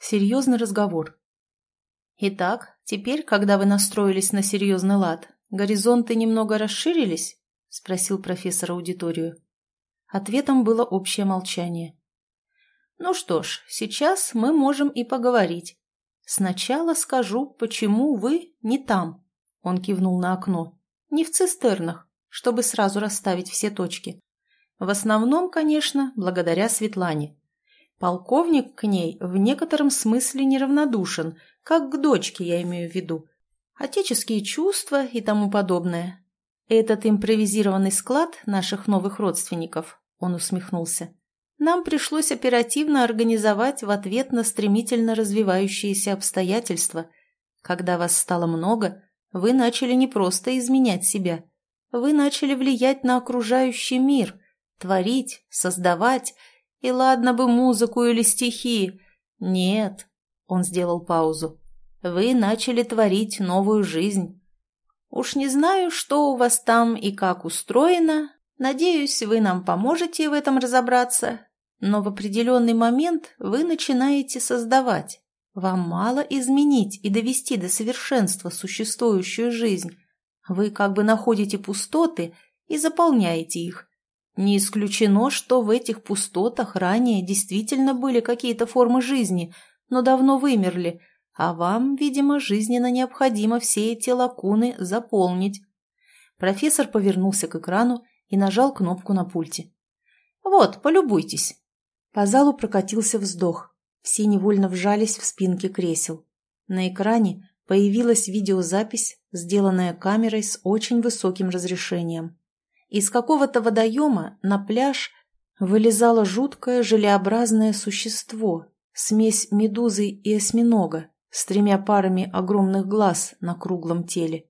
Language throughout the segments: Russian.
Серьезный разговор. Итак, теперь, когда вы настроились на серьезный лад, горизонты немного расширились? Спросил профессор аудиторию. Ответом было общее молчание. Ну что ж, сейчас мы можем и поговорить. Сначала скажу, почему вы не там. Он кивнул на окно. Не в цистернах, чтобы сразу расставить все точки. В основном, конечно, благодаря Светлане. Полковник к ней в некотором смысле неравнодушен, как к дочке, я имею в виду. Отеческие чувства и тому подобное. Этот импровизированный склад наших новых родственников, он усмехнулся, нам пришлось оперативно организовать в ответ на стремительно развивающиеся обстоятельства. Когда вас стало много, вы начали не просто изменять себя, вы начали влиять на окружающий мир, творить, создавать и ладно бы музыку или стихи. Нет, он сделал паузу. Вы начали творить новую жизнь. Уж не знаю, что у вас там и как устроено. Надеюсь, вы нам поможете в этом разобраться. Но в определенный момент вы начинаете создавать. Вам мало изменить и довести до совершенства существующую жизнь. Вы как бы находите пустоты и заполняете их. Не исключено, что в этих пустотах ранее действительно были какие-то формы жизни, но давно вымерли, а вам, видимо, жизненно необходимо все эти лакуны заполнить. Профессор повернулся к экрану и нажал кнопку на пульте. «Вот, полюбуйтесь». По залу прокатился вздох. Все невольно вжались в спинки кресел. На экране появилась видеозапись, сделанная камерой с очень высоким разрешением. Из какого-то водоема на пляж вылезало жуткое желеобразное существо, смесь медузы и осьминога, с тремя парами огромных глаз на круглом теле.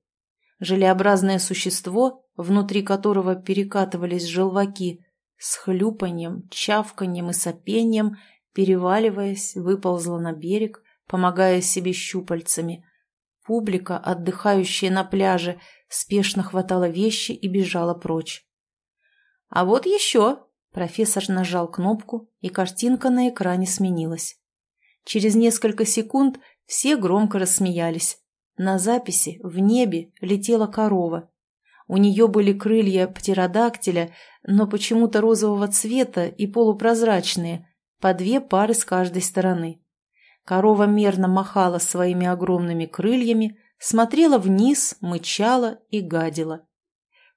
Желеобразное существо, внутри которого перекатывались желваки, с хлюпаньем, чавканьем и сопением, переваливаясь, выползло на берег, помогая себе щупальцами. Публика, отдыхающая на пляже, спешно хватала вещи и бежала прочь. «А вот еще!» – профессор нажал кнопку, и картинка на экране сменилась. Через несколько секунд все громко рассмеялись. На записи в небе летела корова. У нее были крылья птеродактиля, но почему-то розового цвета и полупрозрачные, по две пары с каждой стороны. Корова мерно махала своими огромными крыльями, смотрела вниз, мычала и гадила.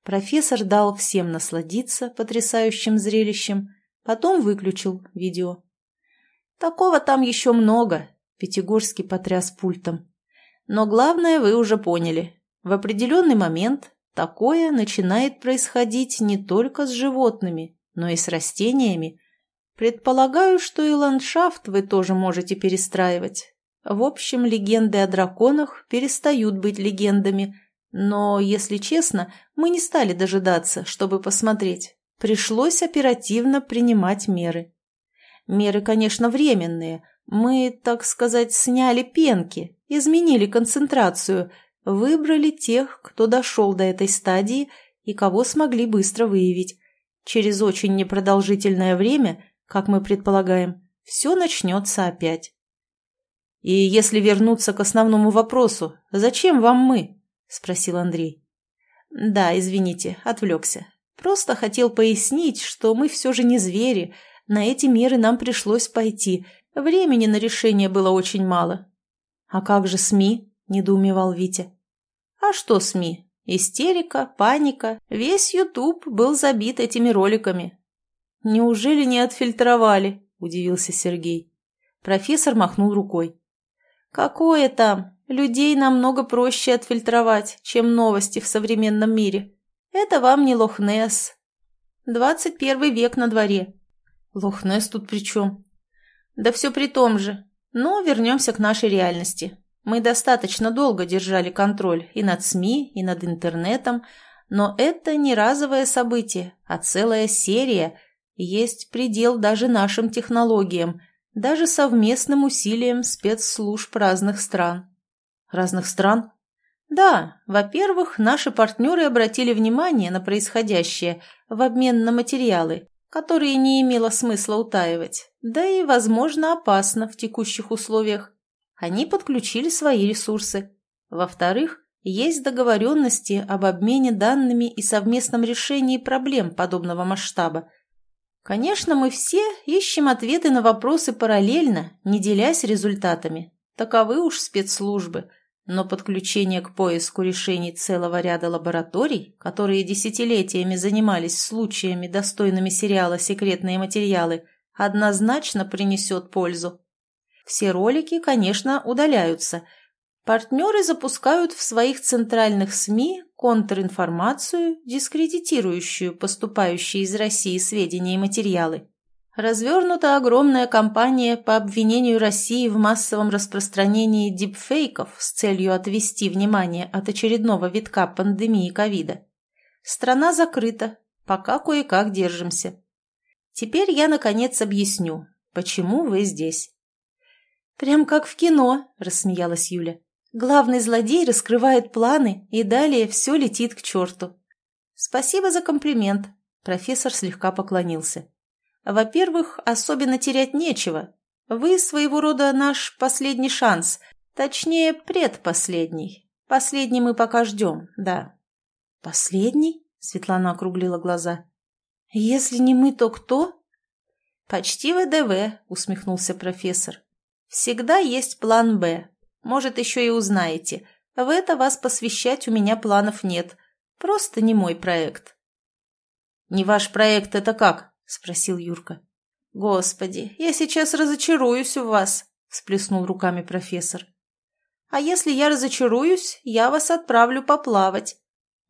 Профессор дал всем насладиться потрясающим зрелищем, потом выключил видео. «Такого там еще много», — Пятигорский потряс пультом. «Но главное вы уже поняли. В определенный момент такое начинает происходить не только с животными, но и с растениями. Предполагаю, что и ландшафт вы тоже можете перестраивать. В общем, легенды о драконах перестают быть легендами, но, если честно, мы не стали дожидаться, чтобы посмотреть. Пришлось оперативно принимать меры. Меры, конечно, временные. Мы, так сказать, сняли пенки, изменили концентрацию, выбрали тех, кто дошел до этой стадии и кого смогли быстро выявить. Через очень непродолжительное время, как мы предполагаем, все начнется опять. «И если вернуться к основному вопросу, зачем вам мы?» – спросил Андрей. «Да, извините, отвлекся. Просто хотел пояснить, что мы все же не звери. На эти меры нам пришлось пойти. Времени на решение было очень мало». «А как же СМИ?» – недоумевал Витя. «А что СМИ? Истерика, паника. Весь Ютуб был забит этими роликами». «Неужели не отфильтровали?» – удивился Сергей. Профессор махнул рукой. Какое там? Людей намного проще отфильтровать, чем новости в современном мире. Это вам не Лохнесс. Двадцать первый век на дворе. Лохнесс тут при чем? Да все при том же. Но вернемся к нашей реальности. Мы достаточно долго держали контроль и над СМИ, и над интернетом, но это не разовое событие, а целая серия. Есть предел даже нашим технологиям – даже совместным усилием спецслужб разных стран. Разных стран? Да, во-первых, наши партнеры обратили внимание на происходящее в обмен на материалы, которые не имело смысла утаивать, да и, возможно, опасно в текущих условиях. Они подключили свои ресурсы. Во-вторых, есть договоренности об обмене данными и совместном решении проблем подобного масштаба. Конечно, мы все ищем ответы на вопросы параллельно, не делясь результатами. Таковы уж спецслужбы – но подключение к поиску решений целого ряда лабораторий, которые десятилетиями занимались случаями, достойными сериала «Секретные материалы», однозначно принесет пользу. Все ролики, конечно, удаляются. Партнеры запускают в своих центральных СМИ контринформацию, дискредитирующую поступающие из России сведения и материалы. Развернута огромная кампания по обвинению России в массовом распространении дипфейков с целью отвести внимание от очередного витка пандемии ковида. Страна закрыта, пока кое-как держимся. Теперь я, наконец, объясню, почему вы здесь. «Прям как в кино», – рассмеялась Юля. «Главный злодей раскрывает планы, и далее все летит к черту». «Спасибо за комплимент», – профессор слегка поклонился. Во-первых, особенно терять нечего. Вы своего рода наш последний шанс, точнее, предпоследний. Последний мы пока ждем, да. Последний? Светлана округлила глаза. Если не мы, то кто? Почти ВДВ, усмехнулся профессор. Всегда есть план «Б». Может, еще и узнаете. В это вас посвящать у меня планов нет. Просто не мой проект. Не ваш проект это как? — спросил Юрка. «Господи, я сейчас разочаруюсь в вас», — всплеснул руками профессор. «А если я разочаруюсь, я вас отправлю поплавать.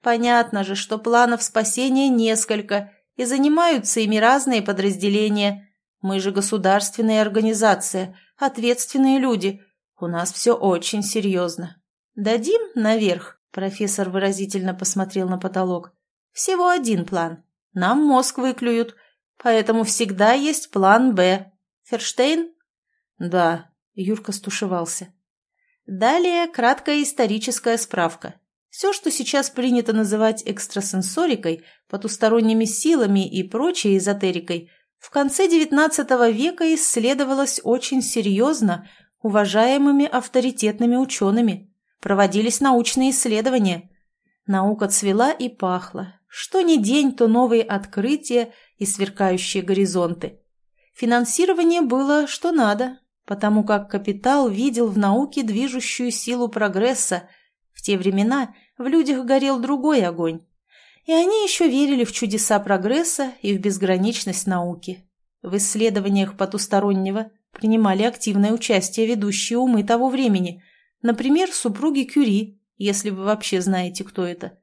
Понятно же, что планов спасения несколько, и занимаются ими разные подразделения. Мы же государственная организация, ответственные люди. У нас все очень серьезно. Дадим наверх?» Профессор выразительно посмотрел на потолок. «Всего один план. Нам мозг выклюют, Поэтому всегда есть план «Б». Ферштейн? Да, Юрка стушевался. Далее краткая историческая справка. Все, что сейчас принято называть экстрасенсорикой, потусторонними силами и прочей эзотерикой, в конце XIX века исследовалось очень серьезно уважаемыми авторитетными учеными. Проводились научные исследования. Наука цвела и пахла. Что ни день, то новые открытия и сверкающие горизонты. Финансирование было что надо, потому как капитал видел в науке движущую силу прогресса. В те времена в людях горел другой огонь. И они еще верили в чудеса прогресса и в безграничность науки. В исследованиях потустороннего принимали активное участие ведущие умы того времени, например, супруги Кюри, если вы вообще знаете, кто это.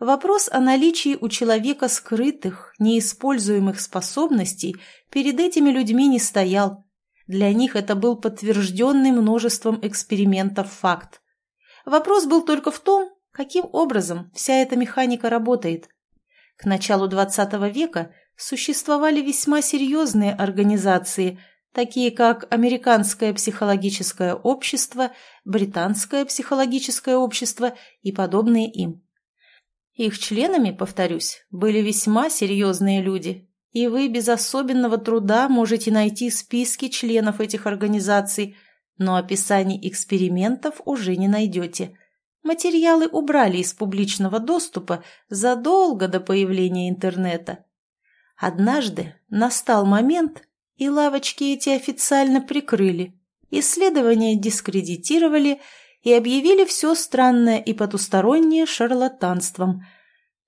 Вопрос о наличии у человека скрытых, неиспользуемых способностей перед этими людьми не стоял. Для них это был подтвержденный множеством экспериментов факт. Вопрос был только в том, каким образом вся эта механика работает. К началу XX века существовали весьма серьезные организации, такие как Американское психологическое общество, Британское психологическое общество и подобные им. Их членами, повторюсь, были весьма серьезные люди, и вы без особенного труда можете найти списки членов этих организаций, но описаний экспериментов уже не найдете. Материалы убрали из публичного доступа задолго до появления интернета. Однажды настал момент, и лавочки эти официально прикрыли, исследования дискредитировали – и объявили все странное и потустороннее шарлатанством.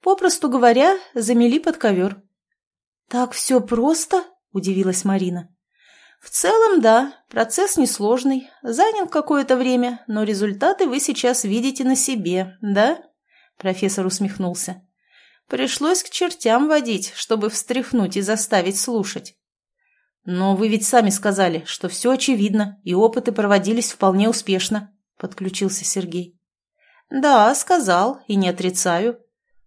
Попросту говоря, замели под ковер. «Так все просто?» – удивилась Марина. «В целом, да, процесс несложный, занял какое-то время, но результаты вы сейчас видите на себе, да?» Профессор усмехнулся. «Пришлось к чертям водить, чтобы встряхнуть и заставить слушать». «Но вы ведь сами сказали, что все очевидно, и опыты проводились вполне успешно», подключился Сергей. «Да, сказал, и не отрицаю.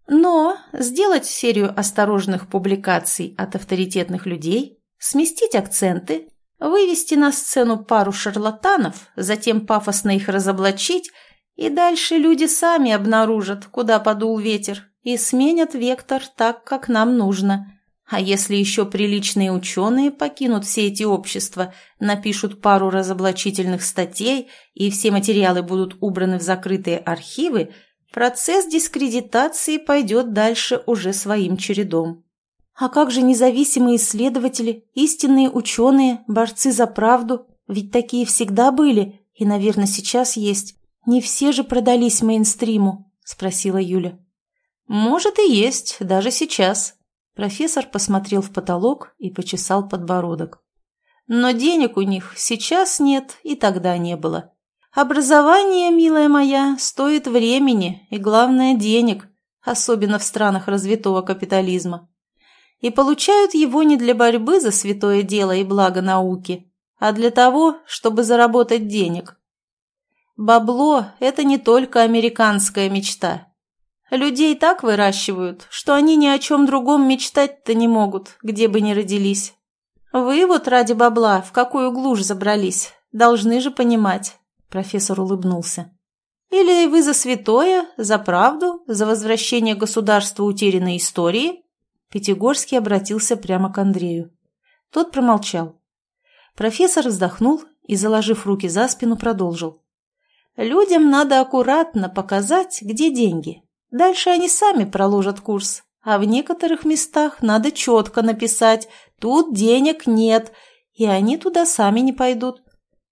Но сделать серию осторожных публикаций от авторитетных людей, сместить акценты, вывести на сцену пару шарлатанов, затем пафосно их разоблачить, и дальше люди сами обнаружат, куда подул ветер, и сменят вектор так, как нам нужно. А если еще приличные ученые покинут все эти общества, напишут пару разоблачительных статей и все материалы будут убраны в закрытые архивы, процесс дискредитации пойдет дальше уже своим чередом. А как же независимые исследователи, истинные ученые, борцы за правду? Ведь такие всегда были и, наверное, сейчас есть. Не все же продались мейнстриму, спросила Юля. Может и есть, даже сейчас, Профессор посмотрел в потолок и почесал подбородок. Но денег у них сейчас нет и тогда не было. Образование, милая моя, стоит времени и, главное, денег, особенно в странах развитого капитализма. И получают его не для борьбы за святое дело и благо науки, а для того, чтобы заработать денег. Бабло – это не только американская мечта, Людей так выращивают, что они ни о чем другом мечтать-то не могут, где бы ни родились. Вы вот ради бабла в какую глушь забрались, должны же понимать. Профессор улыбнулся. Или вы за святое, за правду, за возвращение государства утерянной истории? Пятигорский обратился прямо к Андрею. Тот промолчал. Профессор вздохнул и, заложив руки за спину, продолжил. Людям надо аккуратно показать, где деньги, Дальше они сами проложат курс, а в некоторых местах надо четко написать «тут денег нет», и они туда сами не пойдут.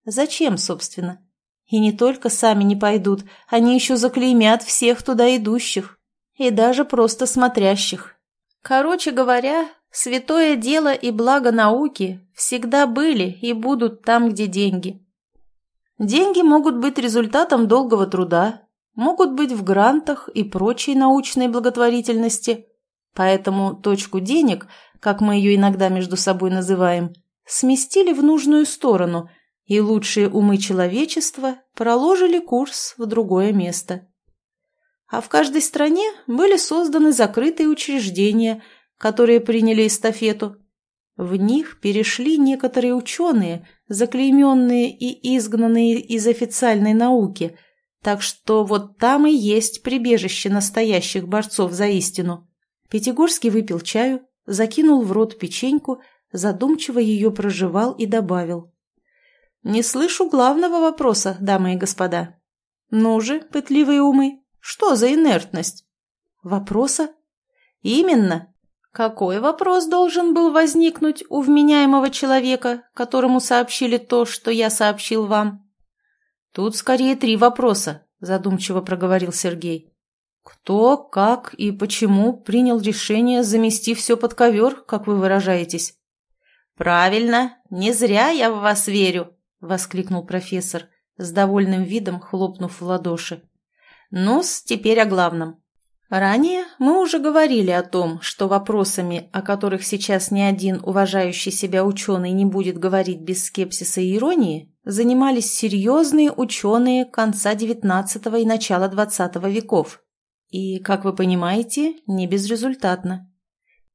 Зачем, собственно? И не только сами не пойдут, они еще заклеймят всех туда идущих, и даже просто смотрящих. Короче говоря, святое дело и благо науки всегда были и будут там, где деньги. Деньги могут быть результатом долгого труда, могут быть в грантах и прочей научной благотворительности. Поэтому точку денег, как мы ее иногда между собой называем, сместили в нужную сторону, и лучшие умы человечества проложили курс в другое место. А в каждой стране были созданы закрытые учреждения, которые приняли эстафету. В них перешли некоторые ученые, заклейменные и изгнанные из официальной науки – так что вот там и есть прибежище настоящих борцов за истину. Пятигорский выпил чаю, закинул в рот печеньку, задумчиво ее прожевал и добавил. «Не слышу главного вопроса, дамы и господа. Ну же, пытливые умы, что за инертность?» «Вопроса?» «Именно. Какой вопрос должен был возникнуть у вменяемого человека, которому сообщили то, что я сообщил вам?» «Тут скорее три вопроса», – задумчиво проговорил Сергей. «Кто, как и почему принял решение замести все под ковер, как вы выражаетесь?» «Правильно, не зря я в вас верю», – воскликнул профессор, с довольным видом хлопнув в ладоши. «Ну-с, теперь о главном. Ранее мы уже говорили о том, что вопросами, о которых сейчас ни один уважающий себя ученый не будет говорить без скепсиса и иронии, занимались серьезные ученые конца XIX и начала XX веков. И, как вы понимаете, не безрезультатно.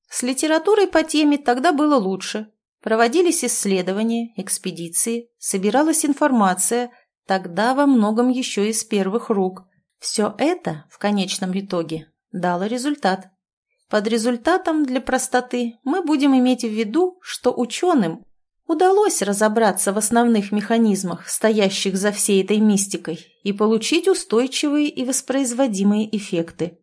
С литературой по теме тогда было лучше. Проводились исследования, экспедиции, собиралась информация, тогда во многом еще из первых рук – все это, в конечном итоге, дало результат. Под результатом для простоты мы будем иметь в виду, что ученым удалось разобраться в основных механизмах, стоящих за всей этой мистикой, и получить устойчивые и воспроизводимые эффекты.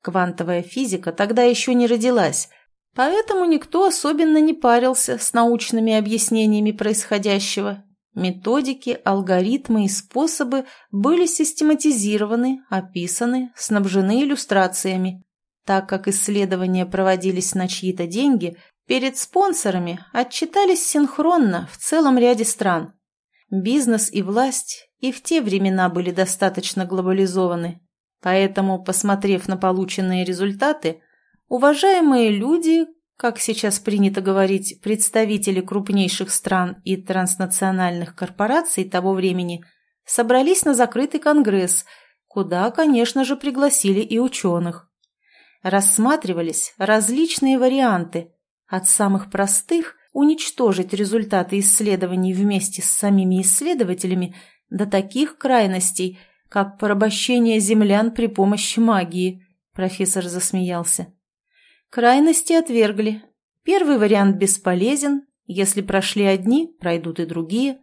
Квантовая физика тогда еще не родилась, поэтому никто особенно не парился с научными объяснениями происходящего Методики, алгоритмы и способы были систематизированы, описаны, снабжены иллюстрациями. Так как исследования проводились на чьи-то деньги, перед спонсорами отчитались синхронно в целом ряде стран. Бизнес и власть и в те времена были достаточно глобализованы. Поэтому, посмотрев на полученные результаты, уважаемые люди как сейчас принято говорить, представители крупнейших стран и транснациональных корпораций того времени собрались на закрытый конгресс, куда, конечно же, пригласили и ученых. Рассматривались различные варианты, от самых простых – уничтожить результаты исследований вместе с самими исследователями, до таких крайностей, как порабощение землян при помощи магии. Профессор засмеялся. Крайности отвергли. Первый вариант бесполезен, если прошли одни, пройдут и другие.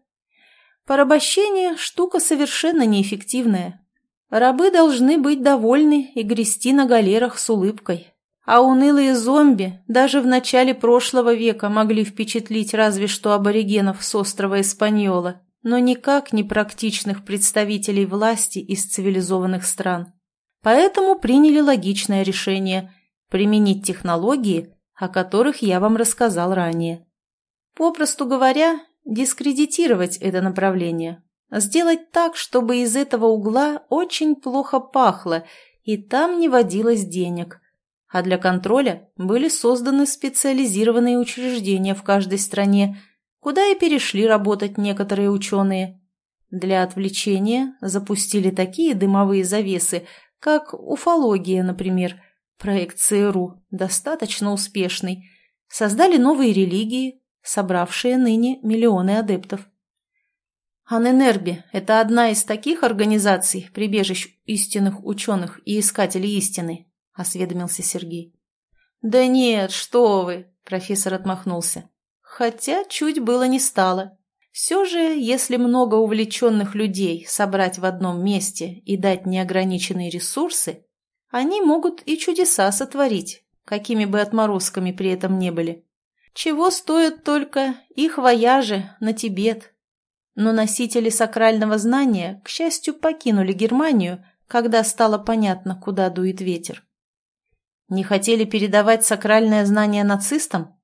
Порабощение – штука совершенно неэффективная. Рабы должны быть довольны и грести на галерах с улыбкой. А унылые зомби даже в начале прошлого века могли впечатлить разве что аборигенов с острова Испаньола, но никак не практичных представителей власти из цивилизованных стран. Поэтому приняли логичное решение – применить технологии, о которых я вам рассказал ранее. Попросту говоря, дискредитировать это направление, сделать так, чтобы из этого угла очень плохо пахло и там не водилось денег. А для контроля были созданы специализированные учреждения в каждой стране, куда и перешли работать некоторые ученые. Для отвлечения запустили такие дымовые завесы, как уфология, например, проект ЦРУ, достаточно успешный. Создали новые религии, собравшие ныне миллионы адептов. Аненерби – это одна из таких организаций, прибежищ истинных ученых и искателей истины, – осведомился Сергей. «Да нет, что вы!» – профессор отмахнулся. «Хотя чуть было не стало. Все же, если много увлеченных людей собрать в одном месте и дать неограниченные ресурсы, они могут и чудеса сотворить, какими бы отморозками при этом не были. Чего стоят только их вояжи на Тибет. Но носители сакрального знания, к счастью, покинули Германию, когда стало понятно, куда дует ветер. Не хотели передавать сакральное знание нацистам?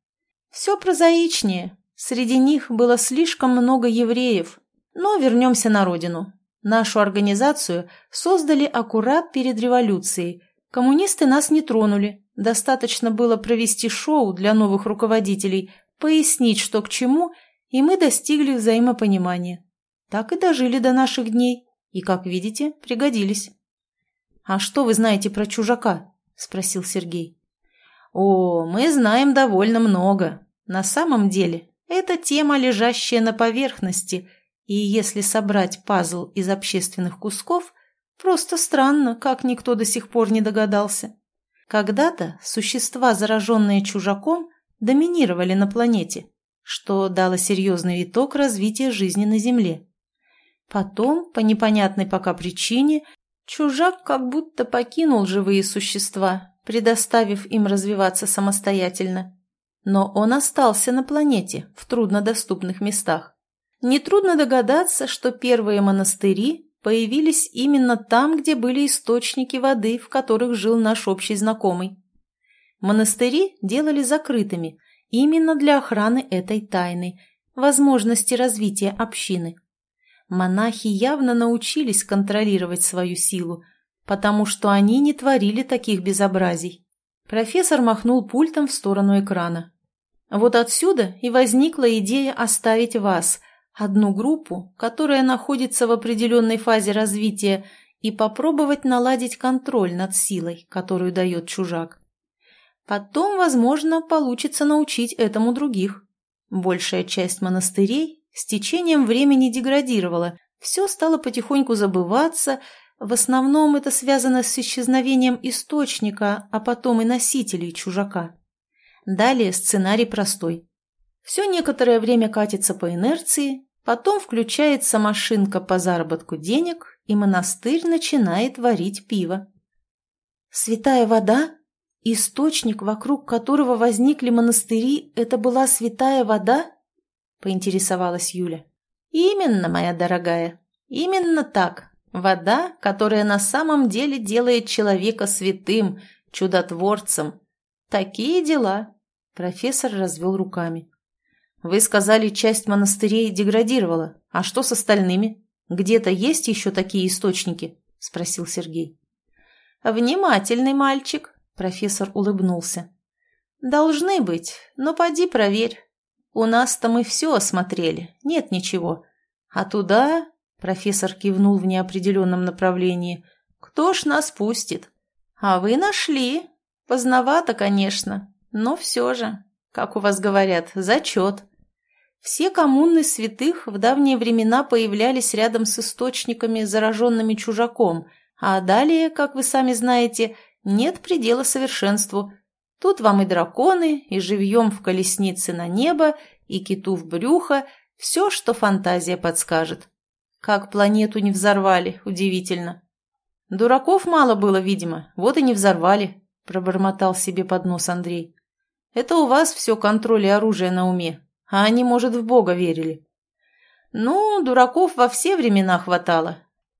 Все прозаичнее, Среди них было слишком много евреев. Но вернемся на родину. Нашу организацию создали аккурат перед революцией. Коммунисты нас не тронули. Достаточно было провести шоу для новых руководителей, пояснить, что к чему, и мы достигли взаимопонимания. Так и дожили до наших дней. И, как видите, пригодились. «А что вы знаете про чужака?» – спросил Сергей. «О, мы знаем довольно много. На самом деле это тема, лежащая на поверхности, и если собрать пазл из общественных кусков, просто странно, как никто до сих пор не догадался. Когда-то существа, зараженные чужаком, доминировали на планете, что дало серьезный виток развития жизни на Земле. Потом, по непонятной пока причине, чужак как будто покинул живые существа, предоставив им развиваться самостоятельно. Но он остался на планете, в труднодоступных местах. Нетрудно догадаться, что первые монастыри появились именно там, где были источники воды, в которых жил наш общий знакомый. Монастыри делали закрытыми именно для охраны этой тайны, возможности развития общины. Монахи явно научились контролировать свою силу, потому что они не творили таких безобразий. Профессор махнул пультом в сторону экрана. Вот отсюда и возникла идея оставить вас, одну группу, которая находится в определенной фазе развития, и попробовать наладить контроль над силой, которую дает чужак. Потом, возможно, получится научить этому других. Большая часть монастырей с течением времени деградировала, все стало потихоньку забываться, в основном это связано с исчезновением источника, а потом и носителей чужака. Далее сценарий простой. Все некоторое время катится по инерции, потом включается машинка по заработку денег, и монастырь начинает варить пиво. Святая вода? Источник, вокруг которого возникли монастыри, это была святая вода? Поинтересовалась Юля. Именно, моя дорогая, именно так. Вода, которая на самом деле делает человека святым, чудотворцем. Такие дела. Профессор развел руками. «Вы сказали, часть монастырей деградировала. А что с остальными? Где-то есть еще такие источники?» – спросил Сергей. «Внимательный мальчик», – профессор улыбнулся. «Должны быть, но поди проверь. У нас-то мы все осмотрели, нет ничего. А туда...» – профессор кивнул в неопределенном направлении. «Кто ж нас пустит? А вы нашли. Поздновато, конечно, но все же, как у вас говорят, зачет. Все коммуны святых в давние времена появлялись рядом с источниками, зараженными чужаком, а далее, как вы сами знаете, нет предела совершенству. Тут вам и драконы, и живьем в колеснице на небо, и киту в брюхо, все, что фантазия подскажет. Как планету не взорвали, удивительно. Дураков мало было, видимо, вот и не взорвали, пробормотал себе под нос Андрей. Это у вас все контроль и оружие на уме, а они, может, в Бога верили. Ну, дураков во все времена хватало.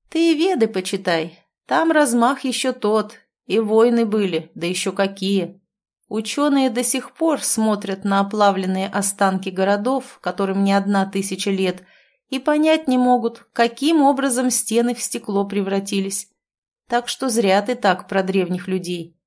Ты веды почитай, там размах еще тот, и войны были, да еще какие. Ученые до сих пор смотрят на оплавленные останки городов, которым не одна тысяча лет, и понять не могут, каким образом стены в стекло превратились. Так что зря ты так про древних людей.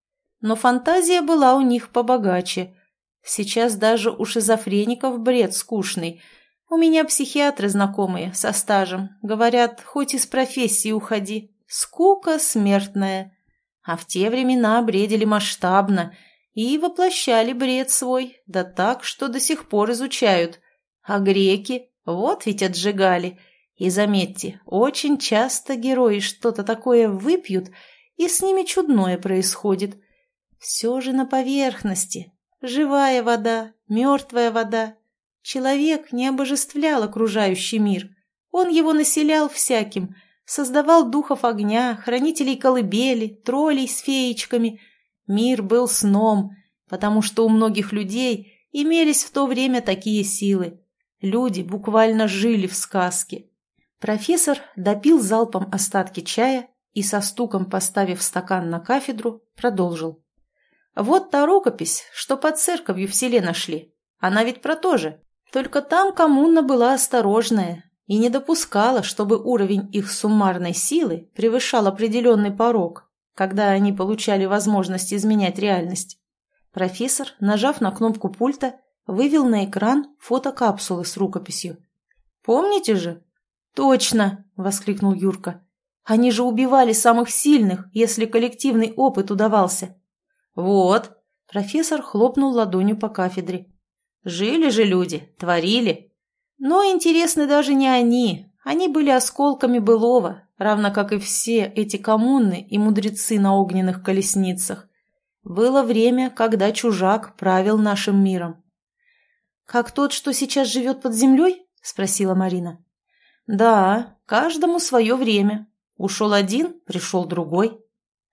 Но фантазия была у них побогаче. Сейчас даже у шизофреников бред скучный. У меня психиатры знакомые, со стажем. Говорят, хоть из профессии уходи. Скука смертная. А в те времена бредили масштабно – и воплощали бред свой, да так, что до сих пор изучают. А греки, вот ведь отжигали. И заметьте, очень часто герои что-то такое выпьют, и с ними чудное происходит. Все же на поверхности. Живая вода, мертвая вода. Человек не обожествлял окружающий мир. Он его населял всяким, создавал духов огня, хранителей колыбели, троллей с феечками – Мир был сном, потому что у многих людей имелись в то время такие силы. Люди буквально жили в сказке. Профессор допил залпом остатки чая и, со стуком поставив стакан на кафедру, продолжил. «Вот та рукопись, что под церковью в селе нашли. Она ведь про то же. Только там коммуна была осторожная и не допускала, чтобы уровень их суммарной силы превышал определенный порог, когда они получали возможность изменять реальность. Профессор, нажав на кнопку пульта, вывел на экран фотокапсулы с рукописью. «Помните же?» «Точно!» – воскликнул Юрка. «Они же убивали самых сильных, если коллективный опыт удавался». «Вот!» – профессор хлопнул ладонью по кафедре. «Жили же люди, творили. Но интересны даже не они, они были осколками былого, равно как и все эти коммуны и мудрецы на огненных колесницах. Было время, когда чужак правил нашим миром. «Как тот, что сейчас живет под землей?» – спросила Марина. «Да, каждому свое время. Ушел один, пришел другой.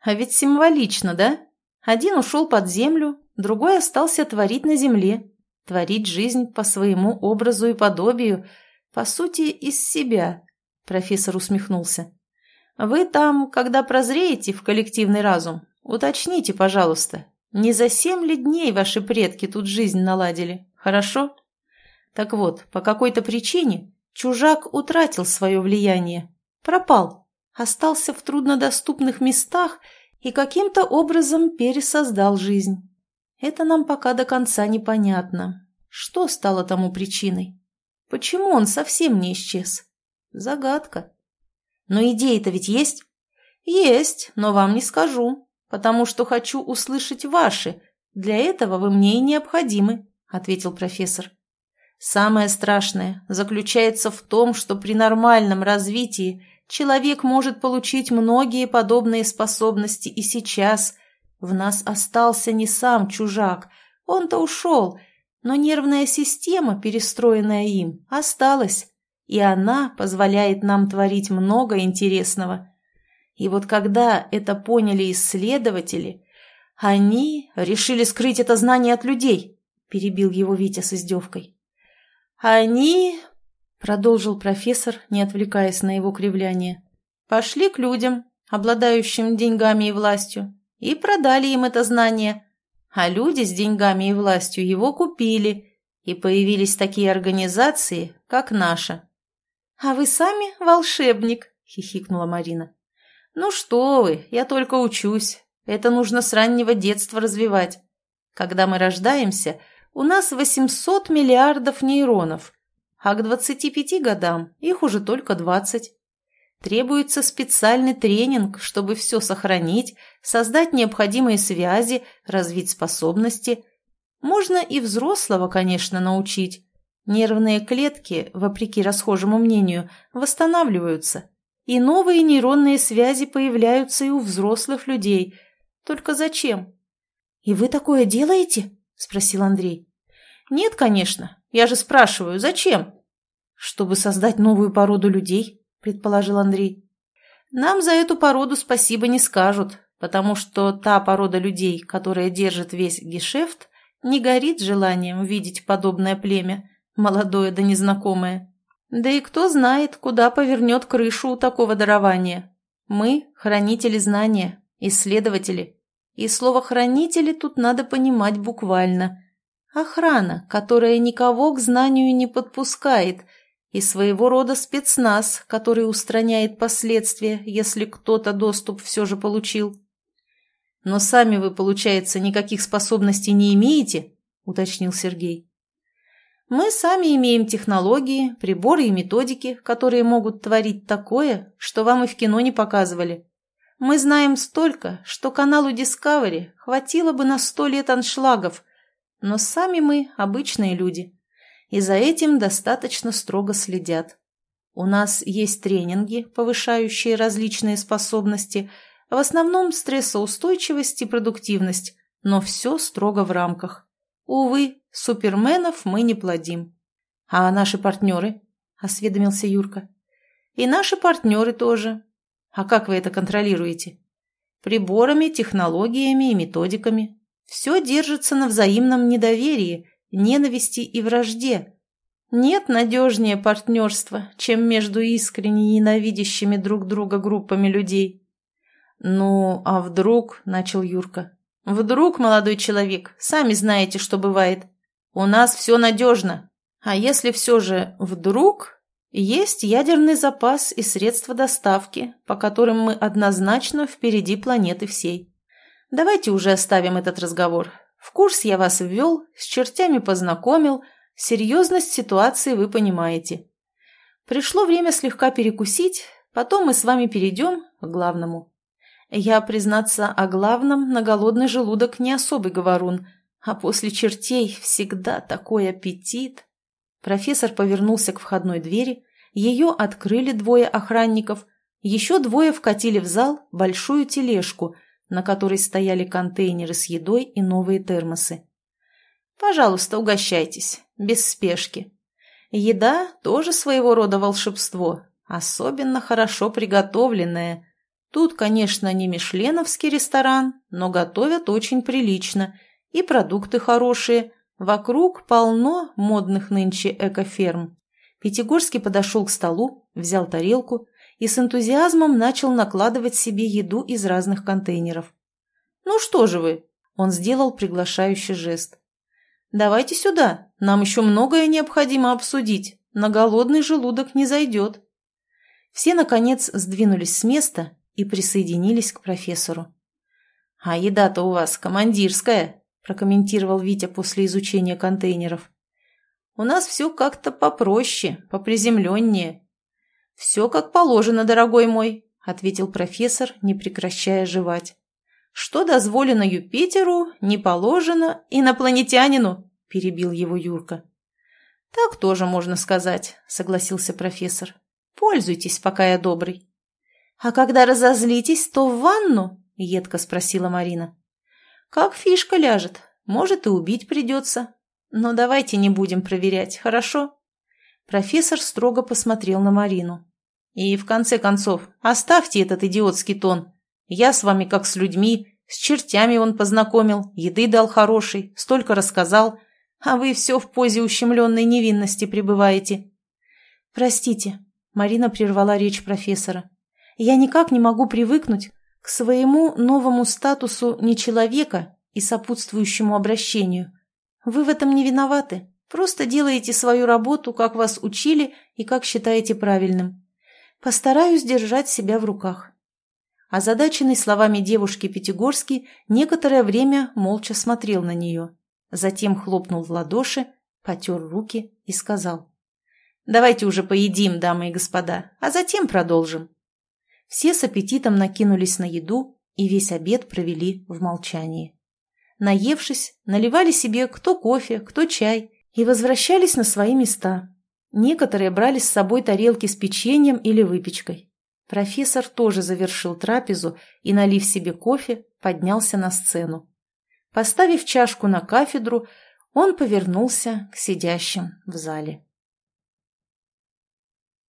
А ведь символично, да? Один ушел под землю, другой остался творить на земле, творить жизнь по своему образу и подобию, по сути, из себя», – профессор усмехнулся. Вы там, когда прозреете в коллективный разум, уточните, пожалуйста, не за семь ли дней ваши предки тут жизнь наладили, хорошо? Так вот, по какой-то причине чужак утратил свое влияние, пропал, остался в труднодоступных местах и каким-то образом пересоздал жизнь. Это нам пока до конца непонятно. Что стало тому причиной? Почему он совсем не исчез? Загадка. Но идеи-то ведь есть? Есть, но вам не скажу, потому что хочу услышать ваши. Для этого вы мне и необходимы, ответил профессор. Самое страшное заключается в том, что при нормальном развитии человек может получить многие подобные способности и сейчас. В нас остался не сам чужак, он-то ушел, но нервная система, перестроенная им, осталась и она позволяет нам творить много интересного. И вот когда это поняли исследователи, они решили скрыть это знание от людей, перебил его Витя с издевкой. Они, продолжил профессор, не отвлекаясь на его кривляние, пошли к людям, обладающим деньгами и властью, и продали им это знание, а люди с деньгами и властью его купили, и появились такие организации, как наша. «А вы сами волшебник», — хихикнула Марина. «Ну что вы, я только учусь. Это нужно с раннего детства развивать. Когда мы рождаемся, у нас 800 миллиардов нейронов, а к 25 годам их уже только 20. Требуется специальный тренинг, чтобы все сохранить, создать необходимые связи, развить способности. Можно и взрослого, конечно, научить, Нервные клетки, вопреки расхожему мнению, восстанавливаются, и новые нейронные связи появляются и у взрослых людей. Только зачем? «И вы такое делаете?» – спросил Андрей. «Нет, конечно. Я же спрашиваю, зачем?» «Чтобы создать новую породу людей», – предположил Андрей. «Нам за эту породу спасибо не скажут, потому что та порода людей, которая держит весь гешефт, не горит желанием видеть подобное племя, молодое да незнакомое. Да и кто знает, куда повернет крышу у такого дарования. Мы – хранители знания, исследователи. И слово «хранители» тут надо понимать буквально. Охрана, которая никого к знанию не подпускает, и своего рода спецназ, который устраняет последствия, если кто-то доступ все же получил. «Но сами вы, получается, никаких способностей не имеете?» – уточнил Сергей. «Мы сами имеем технологии, приборы и методики, которые могут творить такое, что вам и в кино не показывали. Мы знаем столько, что каналу Discovery хватило бы на сто лет аншлагов, но сами мы обычные люди, и за этим достаточно строго следят. У нас есть тренинги, повышающие различные способности – в основном стрессоустойчивость и продуктивность, но все строго в рамках. Увы, суперменов мы не плодим. А наши партнеры? Осведомился Юрка. И наши партнеры тоже. А как вы это контролируете? Приборами, технологиями и методиками. Все держится на взаимном недоверии, ненависти и вражде. Нет надежнее партнерства, чем между искренне ненавидящими друг друга группами людей. «Ну, а вдруг...» — начал Юрка. «Вдруг, молодой человек, сами знаете, что бывает. У нас все надежно. А если все же вдруг...» Есть ядерный запас и средства доставки, по которым мы однозначно впереди планеты всей. Давайте уже оставим этот разговор. В курс я вас ввел, с чертями познакомил, серьезность ситуации вы понимаете. Пришло время слегка перекусить, потом мы с вами перейдем к главному. Я, признаться, о главном на голодный желудок не особый говорун, а после чертей всегда такой аппетит. Профессор повернулся к входной двери, ее открыли двое охранников, еще двое вкатили в зал большую тележку, на которой стояли контейнеры с едой и новые термосы. «Пожалуйста, угощайтесь, без спешки. Еда тоже своего рода волшебство, особенно хорошо приготовленная, Тут, конечно, не мишленовский ресторан, но готовят очень прилично, и продукты хорошие. Вокруг полно модных нынче экоферм. Пятигорский подошел к столу, взял тарелку и с энтузиазмом начал накладывать себе еду из разных контейнеров. «Ну что же вы?» – он сделал приглашающий жест. «Давайте сюда, нам еще многое необходимо обсудить, на голодный желудок не зайдет». Все, наконец, сдвинулись с места и присоединились к профессору. «А еда-то у вас командирская», – прокомментировал Витя после изучения контейнеров. «У нас все как-то попроще, поприземленнее». «Все как положено, дорогой мой», – ответил профессор, не прекращая жевать. «Что дозволено Юпитеру, не положено инопланетянину», – перебил его Юрка. «Так тоже можно сказать», – согласился профессор. «Пользуйтесь, пока я добрый». «А когда разозлитесь, то в ванну?» — едко спросила Марина. «Как фишка ляжет. Может, и убить придется. Но давайте не будем проверять, хорошо?» Профессор строго посмотрел на Марину. «И, в конце концов, оставьте этот идиотский тон. Я с вами как с людьми, с чертями он познакомил, еды дал хороший, столько рассказал, а вы все в позе ущемленной невинности пребываете». «Простите», — Марина прервала речь профессора. Я никак не могу привыкнуть к своему новому статусу нечеловека и сопутствующему обращению. Вы в этом не виноваты. Просто делаете свою работу, как вас учили и как считаете правильным. Постараюсь держать себя в руках. Озадаченный словами девушки Пятигорский некоторое время молча смотрел на нее. Затем хлопнул в ладоши, потер руки и сказал. «Давайте уже поедим, дамы и господа, а затем продолжим». Все с аппетитом накинулись на еду и весь обед провели в молчании. Наевшись, наливали себе кто кофе, кто чай и возвращались на свои места. Некоторые брали с собой тарелки с печеньем или выпечкой. Профессор тоже завершил трапезу и, налив себе кофе, поднялся на сцену. Поставив чашку на кафедру, он повернулся к сидящим в зале.